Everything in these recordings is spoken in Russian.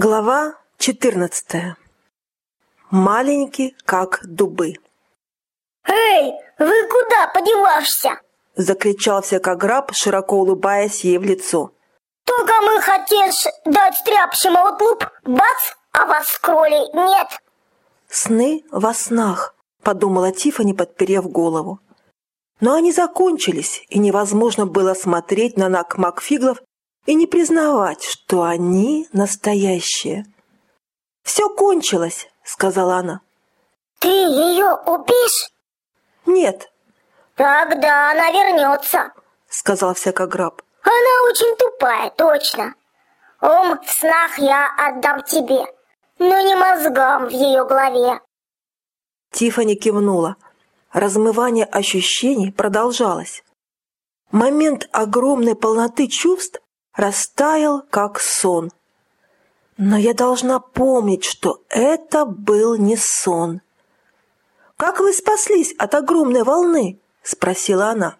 Глава 14. Маленький, как дубы. «Эй, вы куда подеваешься?» Закричал всякограб, широко улыбаясь ей в лицо. «Только мы хотели дать стряпчему отлуп, бац, а вас кроли нет!» «Сны во снах», — подумала Тифани, подперев голову. Но они закончились, и невозможно было смотреть на Нак Макфиглов и не признавать, что они настоящие. «Все кончилось», — сказала она. «Ты ее убишь?» «Нет». «Тогда она вернется», — сказал всякограб. «Она очень тупая, точно. Ум в снах я отдам тебе, но не мозгам в ее голове». Тифани кивнула. Размывание ощущений продолжалось. Момент огромной полноты чувств растаял, как сон. Но я должна помнить, что это был не сон. «Как вы спаслись от огромной волны?» — спросила она.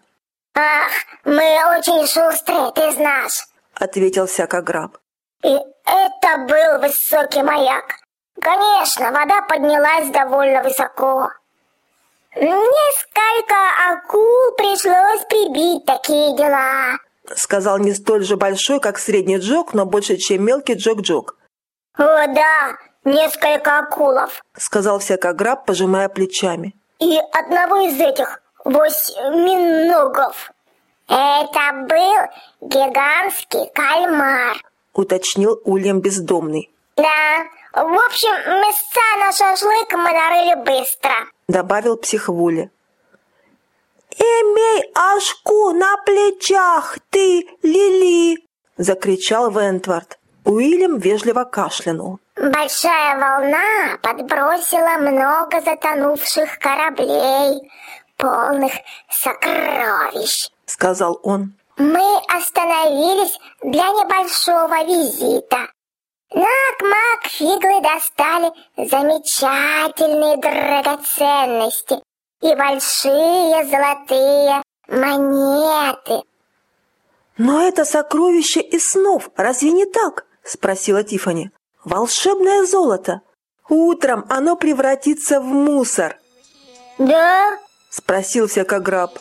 «Ах, мы очень шустрые, ты знаешь», — ответил всякограб. «И это был высокий маяк. Конечно, вода поднялась довольно высоко. Несколько акул пришлось прибить такие дела. — сказал не столь же большой, как средний Джок, но больше, чем мелкий Джок-Джок. «О, да, несколько акулов», — сказал всякограб, пожимая плечами. «И одного из этих восьминогов». «Это был гигантский кальмар», — уточнил Ульям Бездомный. «Да, в общем, мяса на шашлык мы нарыли быстро», — добавил психвуля. «Имей ашку на плечах, ты, Лили!» — закричал Вентвард. Уильям вежливо кашлянул. «Большая волна подбросила много затонувших кораблей, полных сокровищ», — сказал он. «Мы остановились для небольшого визита. Нак-мак фиглы достали замечательные драгоценности, и большие золотые монеты. Но это сокровище из снов, разве не так? Спросила Тифани. Волшебное золото. Утром оно превратится в мусор. Да? Спросил всякограб.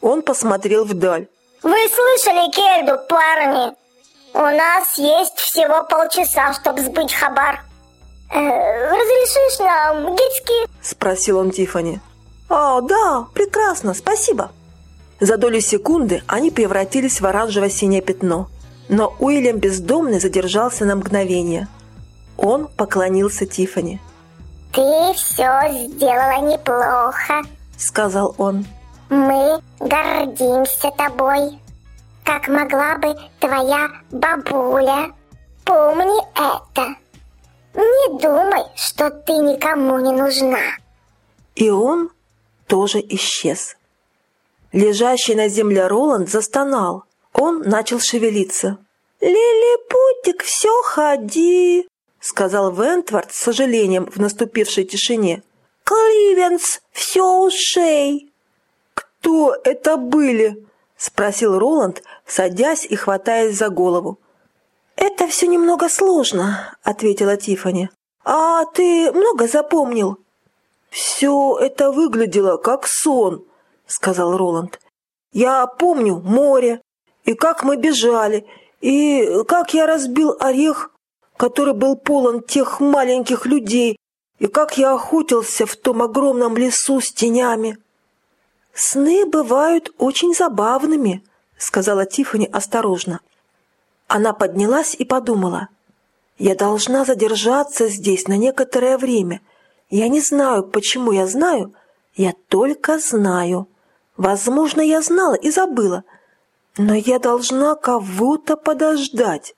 Он посмотрел вдаль. Вы слышали Кельду, парни? У нас есть всего полчаса, чтобы сбыть хабар. Э, разрешишь нам, Гицки? Спросил он Тифани. «О, да, прекрасно, спасибо!» За долю секунды они превратились в оранжево-синее пятно, но Уильям бездомный задержался на мгновение. Он поклонился Тифани. «Ты все сделала неплохо», — сказал он. «Мы гордимся тобой, как могла бы твоя бабуля. Помни это. Не думай, что ты никому не нужна». И он тоже исчез. Лежащий на земле Роланд застонал. Он начал шевелиться. «Лилипутик, все ходи!» — сказал Вентвард с сожалением в наступившей тишине. «Кливенс, все ушей!» «Кто это были?» — спросил Роланд, садясь и хватаясь за голову. «Это все немного сложно», — ответила Тифани. «А ты много запомнил?» «Все это выглядело как сон», — сказал Роланд. «Я помню море, и как мы бежали, и как я разбил орех, который был полон тех маленьких людей, и как я охотился в том огромном лесу с тенями». «Сны бывают очень забавными», — сказала Тиффани осторожно. Она поднялась и подумала. «Я должна задержаться здесь на некоторое время» Я не знаю, почему я знаю, я только знаю. Возможно, я знала и забыла, но я должна кого-то подождать.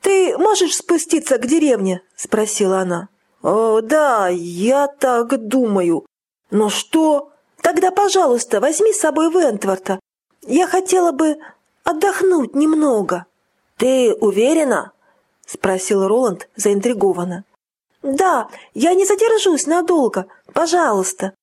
«Ты можешь спуститься к деревне?» – спросила она. «О, да, я так думаю. Но что? Тогда, пожалуйста, возьми с собой Вентворта. Я хотела бы отдохнуть немного». «Ты уверена?» – спросил Роланд заинтригованно. «Да, я не задержусь надолго. Пожалуйста.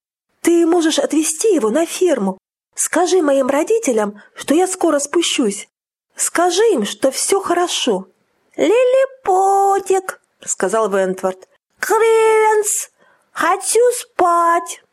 Ты можешь отвезти его на ферму. Скажи моим родителям, что я скоро спущусь. Скажи им, что все хорошо». «Лилипутик!» котик!» — сказал Вентворд. «Кривенс! Хочу спать!»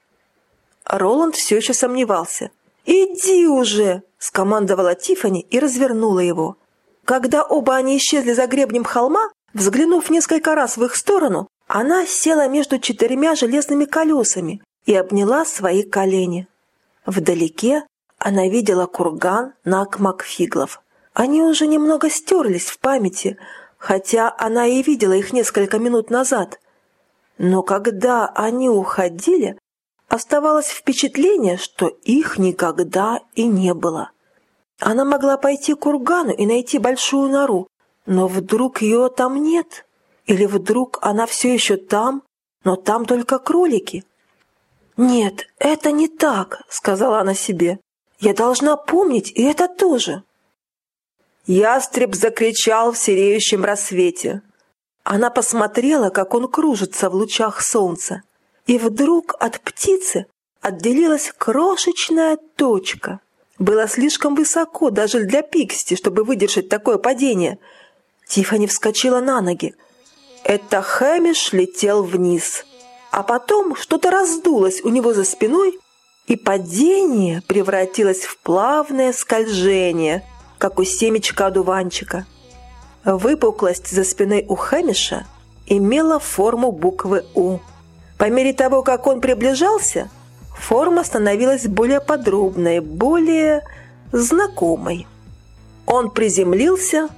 Роланд все еще сомневался. «Иди уже!» — скомандовала Тифани и развернула его. Когда оба они исчезли за гребнем холма, взглянув несколько раз в их сторону, она села между четырьмя железными колесами и обняла свои колени. Вдалеке она видела курган Нак Макфиглов. Они уже немного стерлись в памяти, хотя она и видела их несколько минут назад. Но когда они уходили, оставалось впечатление, что их никогда и не было. Она могла пойти к кургану и найти большую нору, но вдруг ее там нет? Или вдруг она все еще там, но там только кролики? «Нет, это не так», — сказала она себе. «Я должна помнить и это тоже». Ястреб закричал в сереющем рассвете. Она посмотрела, как он кружится в лучах солнца. И вдруг от птицы отделилась крошечная точка. Было слишком высоко даже для Пиксти, чтобы выдержать такое падение. Тифани вскочила на ноги. Это Хэмиш летел вниз. А потом что-то раздулось у него за спиной, и падение превратилось в плавное скольжение – как у семечка одуванчика. Выпуклость за спиной у Хэмиша имела форму буквы «У». По мере того, как он приближался, форма становилась более подробной, более знакомой. Он приземлился,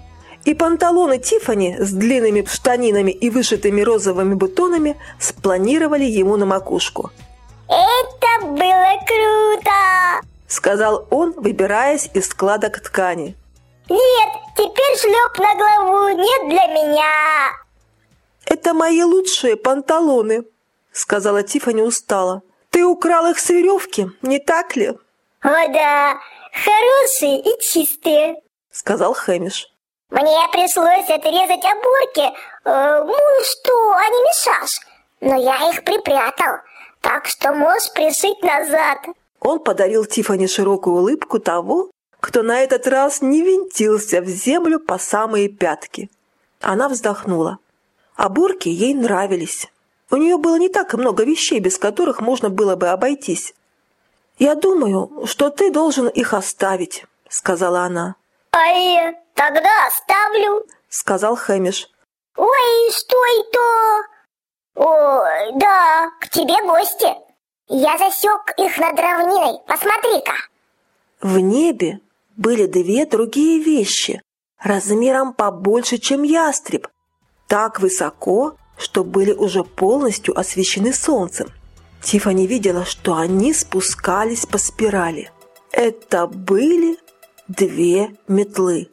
и панталоны Тифани с длинными штанинами и вышитыми розовыми бутонами спланировали ему на макушку. «Это было круто!» сказал он, выбираясь из складок ткани. Нет, теперь шлеп на голову нет для меня. Это мои лучшие панталоны, сказала Тифани устало. Ты украл их с веревки, не так ли? О да, хорошие и чистые, сказал Хэмиш. Мне пришлось отрезать оборки, э, ну что, они мешашь, но я их припрятал, так что можешь пришить назад. Он подарил Тифани широкую улыбку того, кто на этот раз не винтился в землю по самые пятки. Она вздохнула. Оборки ей нравились. У нее было не так много вещей, без которых можно было бы обойтись. «Я думаю, что ты должен их оставить», — сказала она. «Ай, тогда оставлю», — сказал Хэмиш. «Ой, что это?» «О, да, к тебе гости». Я засек их над равниной, посмотри-ка. В небе были две другие вещи, размером побольше, чем ястреб, так высоко, что были уже полностью освещены солнцем. Тифани видела, что они спускались по спирали. Это были две метлы.